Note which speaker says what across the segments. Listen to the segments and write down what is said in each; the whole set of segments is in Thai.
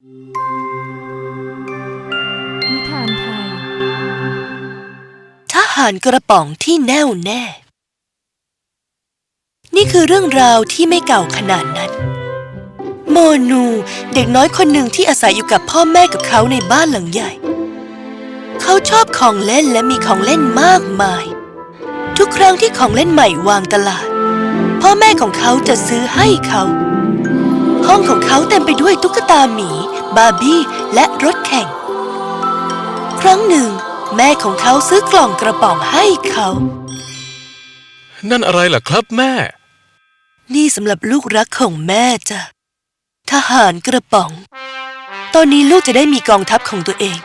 Speaker 1: นิทานไทย
Speaker 2: ทหารกระป๋องที่แน่วแน่ นี่คือเรื่องราวที่ไม่เก่าขนาดนั้น โมนูเด็กน้อยคนหนึ่งที่อาศัยอยู่กับพ่อแม่กับเขาในบ้านหลังใหญ่ เขาชอบของเล่นและมีของเล่นมากมาย ทุกครั้งที่ของเล่นใหม่วางตลาด พ่อแม่ของเขาจะซื้อให้เขา ห้องของเขาเต็มไปด้วยตุ๊กตาหมี บาร์บี้ และรถแข่ง ครั้งหนึ่ง แม่ของเขาซื้อกล่องกระป๋องให้เขา
Speaker 3: นั่นอะไรล่ะครับแม่
Speaker 2: นี่สำหรับลูกรักของแม่จ้ะ ทหารกระป๋อง ตอนนี้ลูกจะได้มีกองทัพของตัวเอง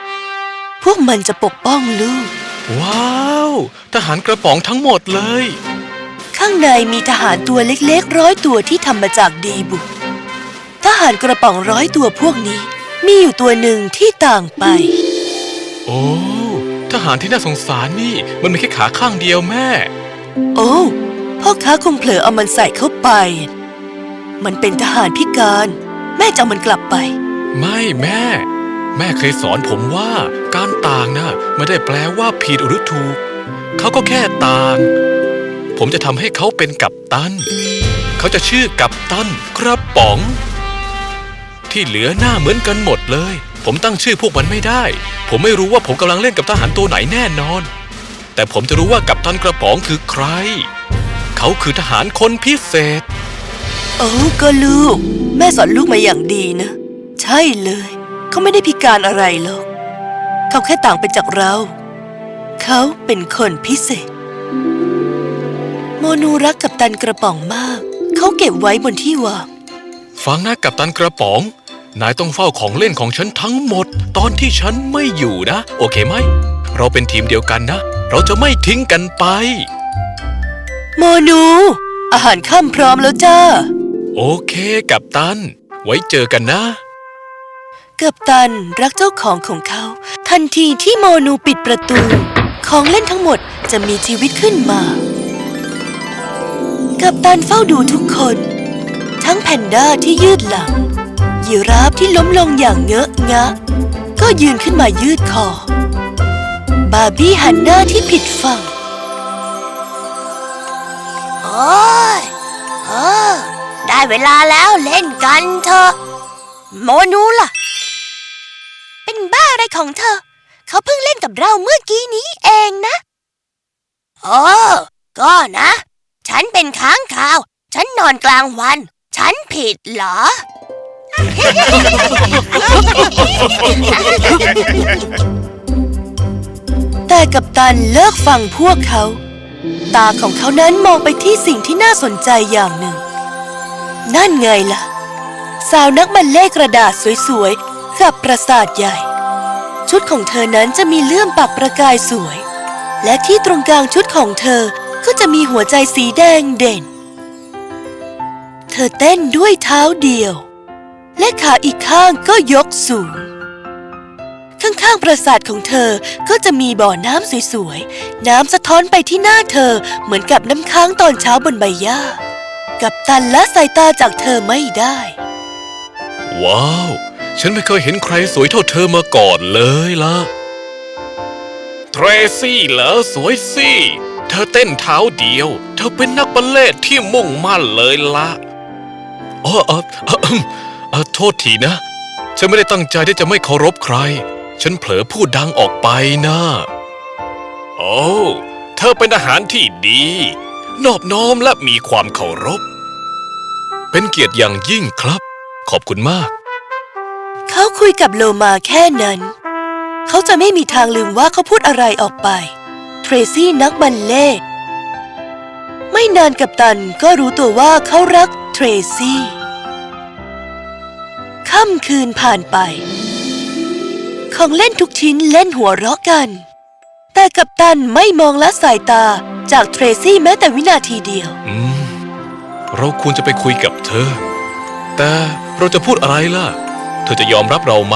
Speaker 2: พวกมันจะปกป้องลูก
Speaker 3: ว้าว ทหารกระป๋องทั้งหมดเลย
Speaker 2: ข้างในมีทหารตัวเล็กๆร้อยตัวที่ทำมาจากดีบุก ทหารกระป๋องร้อยตัวพวกนี้ มีอยู่ตัวหนึ่งที่ต่างไป
Speaker 3: โอ้ทหารที่น่าสงสารนี่ มันมีแค่ขาข้างเดียวแม่
Speaker 2: โอ้พ่อค้าคงเผลอเอามันใส่เข้าไป มันเป็นทหารพิการ แม่จะเอามันกลับไป
Speaker 3: ไม่แม่ แม่เคยสอนผมว่าการต่างนะไม่ได้แปลว่าผิดหรือถูก เขาก็แค่ต่าง ผมจะทำให้เขาเป็นกัปตัน เขาจะชื่อกัปตันกระป๋อง ที่เหลือหน้าเหมือนกันหมดเลย ผมตั้งชื่อพวกมันไม่ได้ ผมไม่รู้ว่าผมกำลังเล่นกับทหารตัวไหนแน่นอน แต่ผมจะรู้ว่ากัปตันกระป๋องคือใคร เขาคือทหารคนพิเศษ
Speaker 2: โอ้ก็ลูก แม่สอนลูกมาอย่างดีนะ ใช่เลย เขาไม่ได้พิการอะไรหรอก เขาแค่ต่างไปจากเรา เขาเป็นคนพิเศษ โมนูรักกับตันกระป๋องมาก เขาเก็บไว้บนที่วาง
Speaker 3: ฟังนะกับตันกระป๋อง นายต้องเฝ้าของเล่นของฉันทั้งหมด ตอนที่ฉันไม่อยู่นะ โอเคไหม เราเป็นทีมเดียวกันนะ เราจะไม่ทิ้งกันไป
Speaker 2: โมนู อาหารค่ำพร้อมแล้วจ้า
Speaker 3: โอเคกับตัน ไว้เจอกันนะ
Speaker 2: กับตันรักเจ้าของของเขา ทันทีที่โมนูปิดประตู ของเล่นทั้งหมดจะมีชีวิตขึ้นมา กับตันเฝ้าดูทุกคน ทั้งแพนด้าที่ยืดหลัง ยีราฟที่ล้มลงอย่างเงอะงะ ก็ยืนขึ้นมายืดคอ บาร์บี้หันหน้าที่ผิดฝั่งโอ้ยเออได้เวลาแล้วเล่นกันเถอะโมนูล่ะ เป็นบ้าอะไรของเธอ เขาเพิ่งเล่นกับเราเมื่อกี้นี้เองนะโอ้ก็นะ ฉันเป็นค้างคาว ฉันนอนกลางวัน ฉันผิดเหรอ แต่กัปตันเลิกฟังพวกเขา ตาของเขานั้นมองไปที่สิ่งที่น่าสนใจอย่างหนึ่ง นั่นไงล่ะ สาวนักบัลเล่กระดาษสวยๆ กับปราสาทใหญ่ ชุดของเธอนั้นจะมีเลื่อมปักประกายสวย และที่ตรงกลางชุดของเธอก็จะมีหัวใจสีแดงเด่น เธอเต้นด้วยเท้าเดียว และขาอีกข้างก็ยกสูง ข้างๆปราสาทของเธอก็จะมีบ่อน้ำสวยๆ น้ำสะท้อนไปที่หน้าเธอเหมือนกับน้ำค้างตอนเช้าบนใบหญ้า กับตันละสายตาจากเธอไม่ได้
Speaker 3: ว้าว ฉันไม่เคยเห็นใครสวยเท่าเธอมาก่อนเลยล่ะ เทรซี่เหรอสวยสิเธอเต้นเท้าเดียว เธอเป็นนักบัลเล่ต์ที่มุ่งมั่นเลยล่ะอ๋อเออ เอ่อเออโทษทีนะ ฉันไม่ได้ตั้งใจที่จะไม่เคารพใคร ฉันเผลอพูดดังออกไปนะ โอ้เธอเป็นอาหารที่ดี นอบน้อมและมีความเคารพ เป็นเกียรติอย่างยิ่งครับ ขอบคุณมาก
Speaker 2: เขาคุยกับโลมาแค่นั้น เขาจะไม่มีทางลืมว่าเขาพูดอะไรออกไป เทรซี่นักบัลเล่ต์ไม่นานกับตันก็รู้ตัวว่าเขารักเทรซี่ ค่ำคืนผ่านไป ของเล่นทุกชิ้นเล่นหัวเราะกัน แต่กับตันไม่มองละสายตาจากเทรซี่แม้แต่วินาทีเดียว
Speaker 3: อืม เราควรจะไปคุยกับเธอ แต่เราจะพูดอะไรล่ะ เธอจะยอมรับเราไหม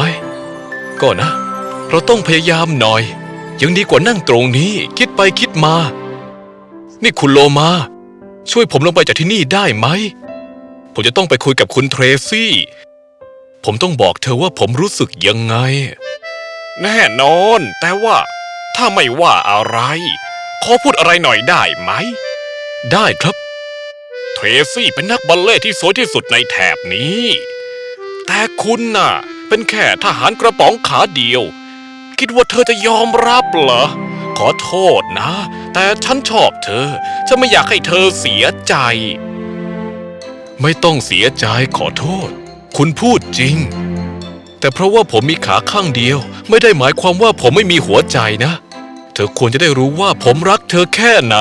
Speaker 3: ก็นะ เราต้องพยายามหน่อย ยังดีกว่านั่งตรงนี้ คิดไปคิดมา นี่คุณโลมา ช่วยผมลงไปจากที่นี่ได้ไหม ผมจะต้องไปคุยกับคุณเทรซี่ ผผมต้องบอกเธอว่าผมรู้สึกยังไง แน่นอน แต่ว่า ถ้าไม่ว่าอะไร ขอพูดอะไรหน่อยได้ไหม ได้ครับ เทรซี่เป็นนักบัลเล่ต์ที่สวยที่สุดในแถบนี้ แต่คุณน่ะ เป็นแค่ทหารกระป๋องขาเดียว คิดว่าเธอจะยอมรับเหรอ ขอโทษนะ แต่ฉันชอบเธอ ฉันไม่อยากให้เธอเสียใจ ไม่ต้องเสียใจขอโทษ คุณพูดจริง แต่เพราะว่าผมมีขาข้างเดียว ไม่ได้หมายความว่าผมไม่มีหัวใจนะ เธอควรจะได้รู้ว่าผมรักเธอแค่ไหน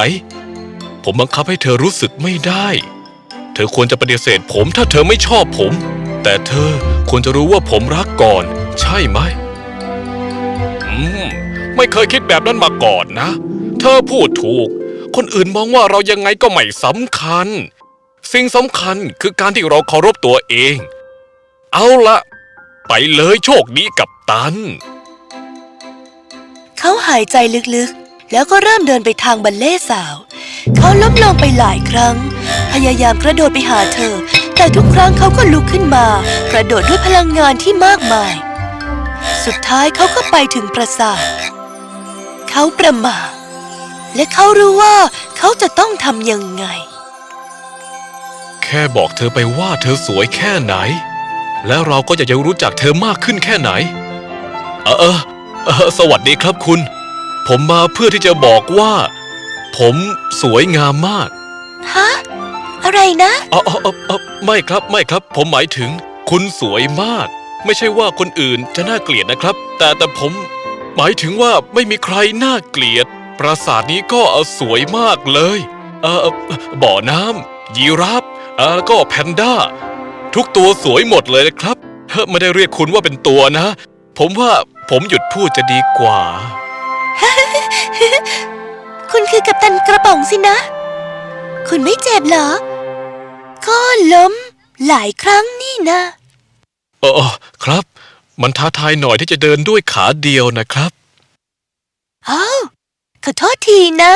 Speaker 3: ผมบังคับให้เธอรู้สึกไม่ได้ เธอควรจะปฏิเสธผมถ้าเธอไม่ชอบผม แต่เธอควรจะรู้ว่าผมรักก่อน ใช่ไหม อืม ไม่เคยคิดแบบนั้นมาก่อนนะ เธอพูดถูก คนอื่นมองว่าเรายังไงก็ไม่สำคัญ สิ่งสำคัญคือการที่เราเคารพตัวเอง เอาละไปเลยโชคดีกับตัน
Speaker 2: เขาหายใจลึกๆ แล้วก็เริ่มเดินไปทางบัลเล่สาว เขาล้มลงไปหลายครั้ง พยายามกระโดดไปหาเธอ แต่ทุกครั้งเขาก็ลุกขึ้นมา กระโดดด้วยพลังงานที่มากมาย สุดท้ายเขาก็ไปถึงปราสาท เขาประหมาและเขารู้ว่าเขาจะต้องทำยังไง
Speaker 3: แค่บอกเธอไปว่าเธอสวยแค่ไหน แล้วเราก็อยากจะรู้จักเธอมากขึ้นแค่ไหน เออเออเออสวัสดีครับคุณ ผมมาเพื่อที่จะบอกว่า ผมสวยงามมาก
Speaker 2: ฮะอะไรนะ
Speaker 3: เออเออเออเออไม่ครับไม่ครับ ผมหมายถึง คุณสวยมาก ไม่ใช่ว่าคนอื่นจะน่าเกลียดนะครับ แต่แต่ผม หมายถึงว่าไม่มีใครน่าเกลียด ปราสาทนี้ก็เอ่อสวยมากเลย เออเอ่อบ่อน้ำยีราฟเออแล้วก็แพนด้า ทุกตัวสวยหมดเลยนะครับเฮ้อไม่ได้เรียกคุณว่าเป็นตัวนะ ผมว่าผมหยุดพูดจะดีกว่า
Speaker 2: คุณคือกัปตันกระป๋องสินะ คุณไม่เจ็บเหรอ ก็ล้มหลายครั้งนี่นะ
Speaker 3: เออเออครับ มันท้าทายหน่อยที่จะเดินด้วยขาเดียวนะครับ
Speaker 2: อ้าวขอโทษทีนะ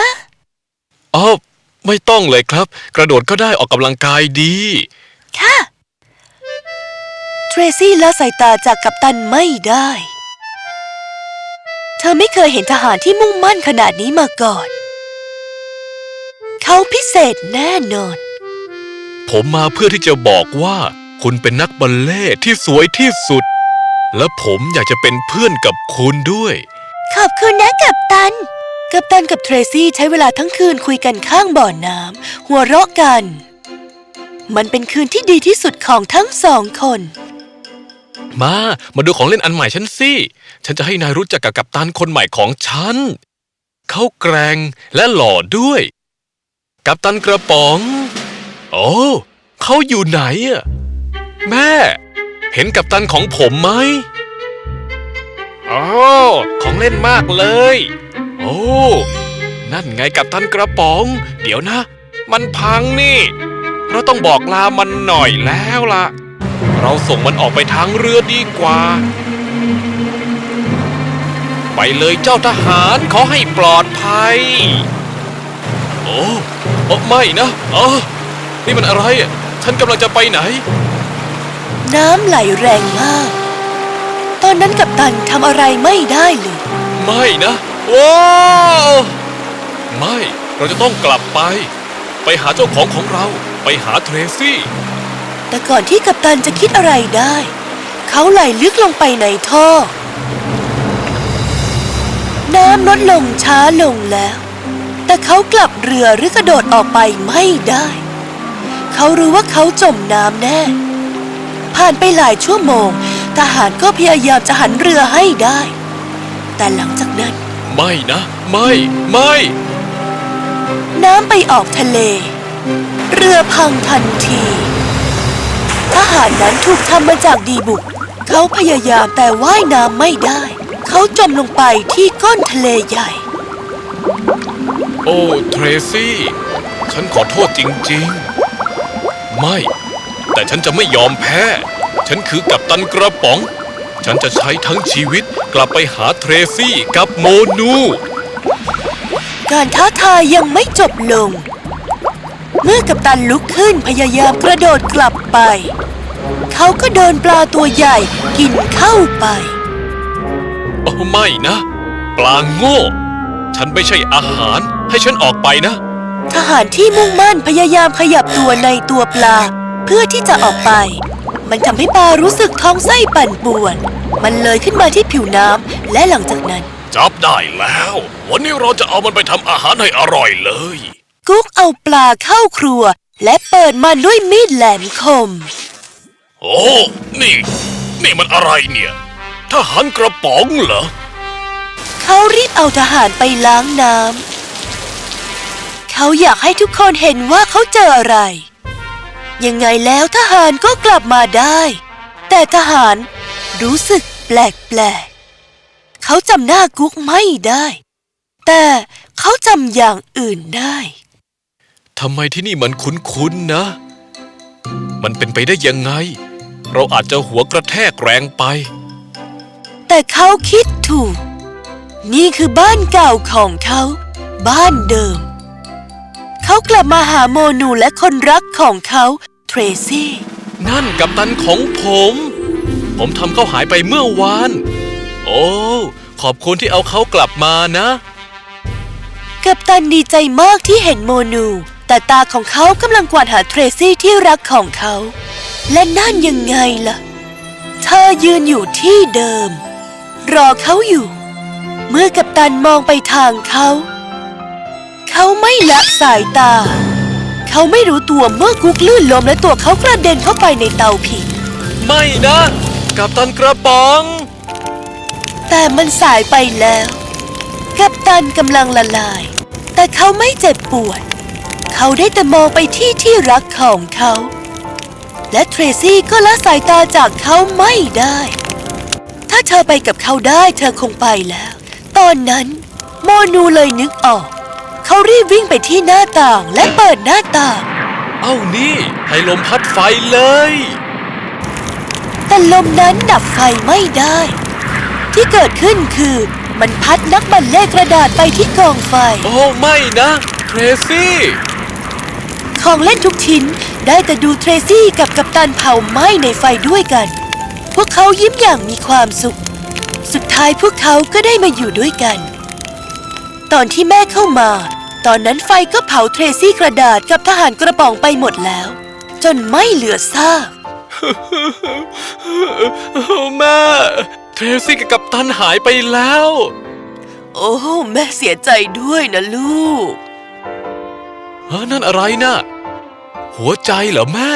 Speaker 3: อ๋อไม่ต้องเลยครับ กระโดดก็ได้ออกกำลังกายดี
Speaker 2: ค่ะเท รซี่ละสายตาจากกัปตันไม่ได้ เธอไม่เคยเห็นทหารที่มุ่งมั่นขนาดนี้มาก่อน เขาพิเศษแน่นอน
Speaker 3: ผมมาเพื่อที่จะบอกว่า คุณเป็นนักบัลเล่ต์ที่สวยที่สุด และผมอยากจะเป็นเพื่อนกับคุณด้วย
Speaker 2: ขอบคุณนะกัปตัน กัปตันกับเทรซี่ใช้เวลาทั้งคืนคุยกันข้างบ่อน้ำหัวเราะกันมันเป็นคืนที่ดีที่สุดของทั้งสองคน
Speaker 3: มา มาดูของเล่นอันใหม่ฉันสิ ฉันจะให้นายรู้จักกับกัปตันคนใหม่ของฉัน เขาแกร่งและหล่อด้วย กัปตันกระป๋อง โอ้เขาอยู่ไหนอะแม่ เห็นกัปตันของผมไหมโอ้ของเล่นมากเลย โอ้นั่นไงกัปตันกระป๋อง เดี๋ยวนะ มันพังนี่ เราต้องบอกลามันหน่อยแล้วล่ะ เราส่งมันออกไปทางเรือดีกว่า ไปเลยเจ้าทหารขอให้ปลอดภัย โอ้โอ้ไม่นะเออนี่มันอะไรอะฉันกำลังจะไปไหน
Speaker 2: น้ำไหลแรงมาก ตอนนั้นกัปตันทำอะไรไม่ได้เลย
Speaker 3: ไม่นะว้าวไม่ เราจะต้องกลับไป ไปหาเจ้าของของเรา ไปหาเทรซี่
Speaker 2: แต่ก่อนที่กัปตันจะคิดอะไรได้ เขาไหลลึกลงไปในท่อ น้ำลดลงช้าลงแล้ว แต่เขากลับเรือหรือกระโดดออกไปไม่ได้ เขารู้ว่าเขาจมน้ำแน่ ผ่านไปหลายชั่วโมง ทหารก็พยายามจะหันเรือให้ได้ แต่หลังจากนั้น
Speaker 3: ไม่นะ ไม่ ไม่
Speaker 2: น้ำไปออกทะเล เรือพังทันที ทหารนั้นถูกทำมาจากดีบุก เขาพยายามแต่ว่ายน้ำไม่ได้ เขาจมลงไปที่ก้นทะเลใหญ่
Speaker 3: โอ้เทรซี่ ฉันขอโทษจริงๆ ไม่ แต่ฉันจะไม่ยอมแพ้ ฉันคือกัปตันกระป๋อง ฉันจะใช้ทั้งชีวิตกลับไปหาเทรซี่กับโมนู
Speaker 2: การท้าทายยังไม่จบลงเมื่อกัปตันลุกขึ้นพยายามกระโดดกลับไป เขาก็โดนปลาตัวใหญ่กินเข้าไป
Speaker 3: โอ้ไม่นะ ปลาโง่ ฉันไม่ใช่อาหาร ให้ฉันออกไปนะ
Speaker 2: ทหารที่มุ่งมั่นพยายามขยับตัวในตัวปลา เพื่อที่จะออกไป มันทำให้ปลารู้สึกท้องไส้ปั่นป่วน มันเลยขึ้นมาที่ผิวน้ำและหลังจากนั้น
Speaker 3: จับได้แล้ว วันนี้เราจะเอามันไปทำอาหารให้อร่อยเลย
Speaker 2: กุ๊กเอาปลาเข้าครัว และเปิดมันด้วยมีดแหลมคม
Speaker 3: โอ้ นี่ นี่มันอะไรเนี่ยทหารกระป๋องเหรอ
Speaker 2: เขารีบเอาทหารไปล้างน้ำ เขาอยากให้ทุกคนเห็นว่าเขาเจออะไร ยังไงแล้วทหารก็กลับมาได้ แต่ทหารรู้สึกแปลกๆเขาจำหน้ากุ๊กไม่ได้ แต่เขาจำอย่างอื่นได้
Speaker 3: ทำไมที่นี่มันคุ้นๆนะ มันเป็นไปได้ยังไง เราอาจจะหัวกระแทกแรงไป
Speaker 2: แต่เขาคิดถูก นี่คือบ้านเก่าของเขา บ้านเดิม เขากลับมาหาโมนูและคนรักของเขาเทรซี่
Speaker 3: นั่นกับตันของผม ผมทำเขาหายไปเมื่อวาน โอ้ ขอบคุณที่เอาเขากลับมานะ
Speaker 2: กัปตันดีใจมากที่เห็นโมนู แต่ตาของเขากำลังกวาดหาเทรซี่ที่รักของเขา และนั่นยังไงล่ะ เธอยืนอยู่ที่เดิม รอเขาอยู่ เมื่อกัปตันมองไปทางเขา เขาไม่ละสายตา เขาไม่รู้ตัวเมื่อกุ๊กลื่นล้มและตัวเขากระเด็นเข้าไปในเตาผิง
Speaker 3: ไม่นะ กับตันกระป๋อง
Speaker 2: แต่มันสายไปแล้ว กัปตันกำลังละลาย แต่เขาไม่เจ็บปวด เขาได้แต่มองไปที่ที่รักของเขา และเทรซี่ก็ละสายตาจากเขาไม่ได้ ถ้าเธอไปกับเขาได้เธอคงไปแล้ว ตอนนั้น โมนูเลยนึกออก เขารีบวิ่งไปที่หน้าต่างและเปิดหน้าต่าง
Speaker 3: เอ้านี่ ให้ลมพัดไฟเลย
Speaker 2: แต่ลมนั้นดับไฟไม่ได้ ที่เกิดขึ้นคือมันพัดนักบัลเล่ต์กระดาษไปที่กองไฟ
Speaker 3: โอ้ไม่นะเทรซี่
Speaker 2: ของเล่นทุกชิ้น ได้แต่ดูเทรซี่กับกัปตันเผาไหม้ในไฟด้วยกัน พวกเขายิ้มอย่างมีความสุข สุดท้ายพวกเขาก็ได้มาอยู่ด้วยกัน ตอนที่แม่เข้ามา ตอนนั้นไฟก็เผาเทรซี่กระดาษกับทหารกระป๋องไปหมดแล้ว จนไม่เหลือซาก
Speaker 3: โอ้แม่เทรซี่กับกัปตันหายไปแล้ว
Speaker 2: โอ้แม่เสียใจด้วยนะลูก
Speaker 3: เฮ้นั่นอะไรนะหัวใจเหรอแม่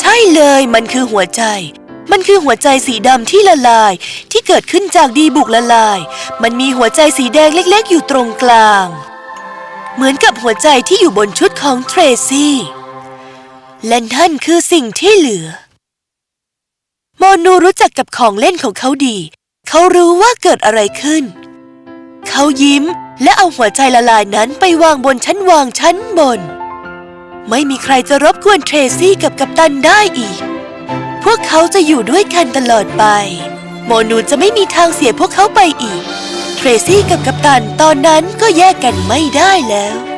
Speaker 2: ใช่เลยมันคือหัวใจ มันคือหัวใจสีดำที่ละลาย ที่เกิดขึ้นจากดีบุกละลาย มันมีหัวใจสีแดงเล็กๆ อยู่ตรงกลาง เหมือนกับหัวใจที่อยู่บนชุดของเทรซี่ และนั่นคือสิ่งที่เหลือ โมนูรู้จักกับของเล่นของเขาดี เขารู้ว่าเกิดอะไรขึ้น เขายิ้ม และเอาหัวใจละลายนั้นไปวางบนชั้นวางชั้นบน ไม่มีใครจะรบกวนเทรซี่กับกัปตันได้อีก พวกเขาจะอยู่ด้วยกันตลอดไป โมนูจะไม่มีทางเสียพวกเขาไปอีก เทรซี่กับกัปตันตอนนั้นก็แยกกันไม่ได้แล้ว